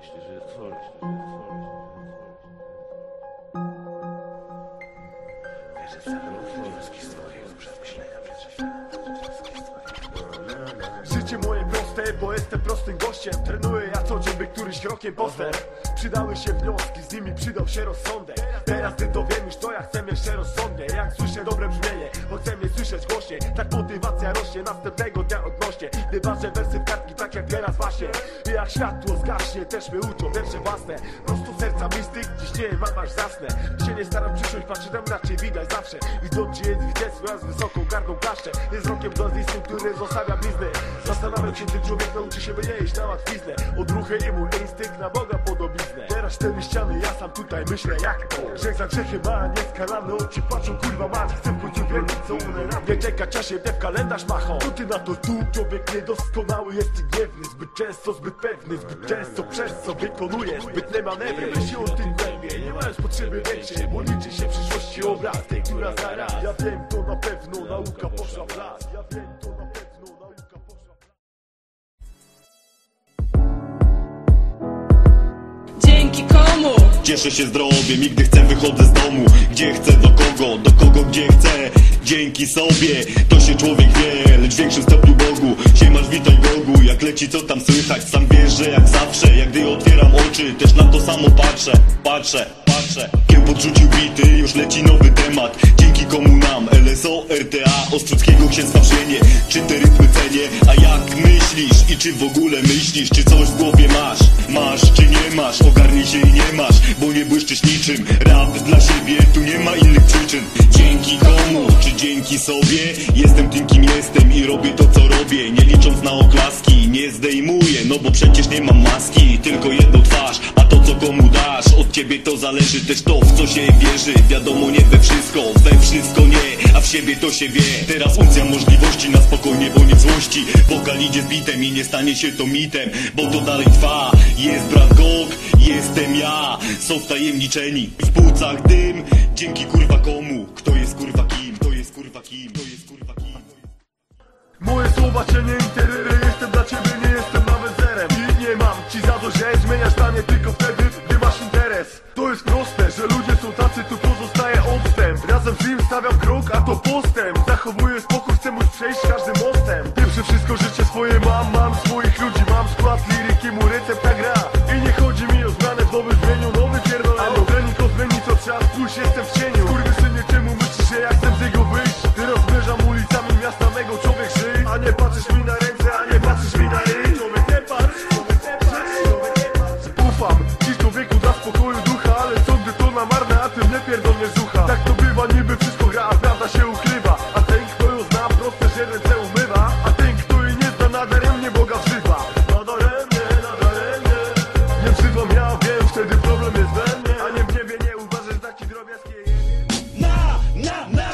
Nie wszystkie swoje przemyślenia, Życie moje proste, bo jestem prostym gościem. Trenuję ja co dzień, by któryś krokiem postęp Przydały się wnioski, z nimi przydał się rozsądek. Teraz ty to wiem już to ja chcę jeszcze rozsądnie Jak słyszę dobre brzmienie, bo chcę mnie słyszeć głośniej. Tak motywacja rośnie, następnego dnia odnośnie. Gdy ważę wersy w kartki, tak jak teraz właśnie. I jak światło zgaśnie, też mnie uczą wiersze własne. Prosto serca mistyk, dziś nie mam aż zasnę. Się nie staram przysiąść, patrzę tam ciebie widać zawsze. Idąc ci jest zwycięstwo, ja z wysoką gardą klaszczę. Jest rokiem do listem, który zostawia blizny. Zastanawiam się, czy człowiek nauczy się iść na łatwiznę. Odruchy i mój instynkt na Boga podobiznę Teraz cztery ściany, ja sam tutaj myślę jak to Grzech za grzechem, a nieskalany oczy patrzą kurwa mać Chcę w końcu wiedzieć co one na mnie czeka czasie, w kalendarz machą. Tu ty na to tu, człowiek niedoskonały jest i gniewny Zbyt często, zbyt pewny, zbyt często przez co wykonuje Zbytne manewry, myśli o tym głębiej Nie mając potrzeby większej, bo liczy się w przyszłości obraz tej, która zaraz. Ja wiem, to na pewno nauka poszła w las Ja wiem, to na pewno Cieszę się zdrowiem i gdy chcę wychodzę z domu. Gdzie chcę, do kogo, do kogo, gdzie chcę? Dzięki sobie, to się człowiek wie. Lecz w większym stopniu Bogu. Siemasz, witaj Bogu, jak leci co tam słychać? Sam wiesz, że jak zawsze, jak gdy otwieram oczy Też na to samo patrzę, patrzę, Kieł podrzucił bity, już leci nowy temat. Dzięki komu nam, LSO, RTA Ostruckiego księstwa brzmienie Czy te rytmy cenię, a jak myślisz? I czy w ogóle myślisz, czy coś w głowie masz? Masz czy nie masz, ogarnij się i nie masz Bo nie błyszczysz niczym. Rap dla siebie, tu nie ma innych przyczyn. Dzięki komu, czy dzięki sobie? Jestem tym kim jestem i robię to co robię. Nie licząc na oklaski, nie zdejmuję No bo przecież nie mam maski, tylko jedną twarz co komu dasz, od ciebie to zależy Też to w co się wierzy. Wiadomo nie we wszystko, we wszystko nie A w siebie to się wie. Teraz uncja możliwości na spokojnie, bo nie w złości. Wokal idzie z bitem i nie stanie się to mitem Bo to dalej trwa. Jest brat Gog, jestem ja. Są wtajemniczeni W płucach dym. Dzięki kurwa komu? Kto jest kurwa kim? Kto jest kurwa kim? Kto jest kurwa kim? Moje słowa cię nie interesują Jestem dla ciebie, nie jestem nawet zerem. I nie mam za to, że zmieniasz zdanie Tylko wtedy, gdy masz interes. To jest proste, że ludzie są tacy Tu pozostaje odstęp. Razem z nim stawiam krok, a to postęp. Zachowuję spokój, chcę móc przejść każdym mostem. Pierwsze wszystko życie spokoju ducha Ale gdy to na marne, a tym nie pierdolnie zucha Tak to bywa, niby wszystko gra, a prawda się ukrywa. A ten kto ją zna, proste, że ręce umywa. A ten kto jej nie zna, nadaremnie Boga wzywa. Nadaremnie, nadaremnie Nie. Wzywam ja, wiem, wtedy problem jest we mnie. A nie w niebie, nie uważasz taki drobiazg Na, na, na!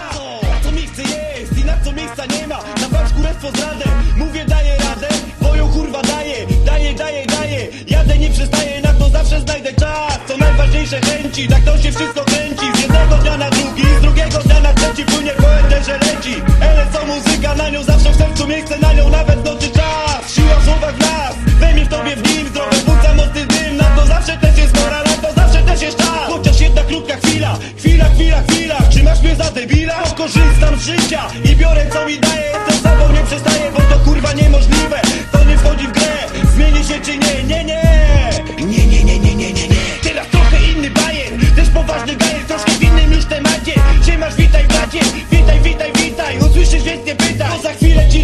Na co miejsce jest i na co miejsca nie ma? Na walcz kurestwo zradę Mówię daję radę. Bo ją kurwa daję. Daję, daję, daję. Jadę nie przestaję Co najważniejsze chęci Tak to się wszystko kręci. Z jednego dnia na drugi Z drugiego dnia na trzeci Płynie po eterze leci. LSO muzyka Na nią zawsze w sercu miejsce Na nią nawet w nocy czas. Siła słowa w nas w tobie w nim Zdrowe płuca mocny dym. Na to zawsze też jest moral Na to zawsze też jest czas. Chociaż jedna krótka chwila Chwila, chwila, chwila. Trzymasz mnie za debila? Korzystam z życia I biorę co mi daje. Jestem sobą, nie przestaję Bo to kurwa niemożliwe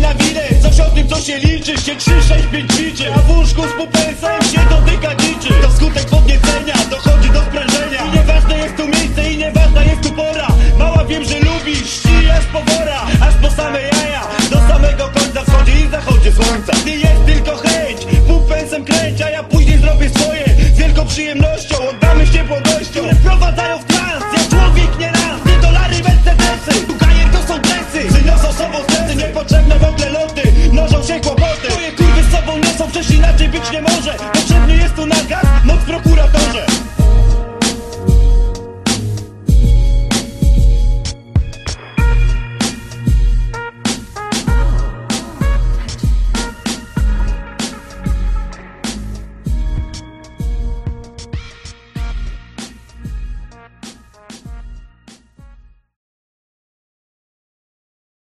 ci nawilę Coś o tym, co się liczy Się 3, 6, 5 ćwiczy. A w łóżku z pupensem się dotyka dziczy. To skutek podniecenia Dochodzi do sprężenia. I nieważne jest tu miejsce I nieważna jest tu pora. Mała wiem, że lubisz Ścijasz powora. Aż po same jaja Do samego końca wschodzie i zachodzie słońca. Gdy jest tylko chęć Pupensem kręć A ja później zrobię swoje. Z wielką przyjemnością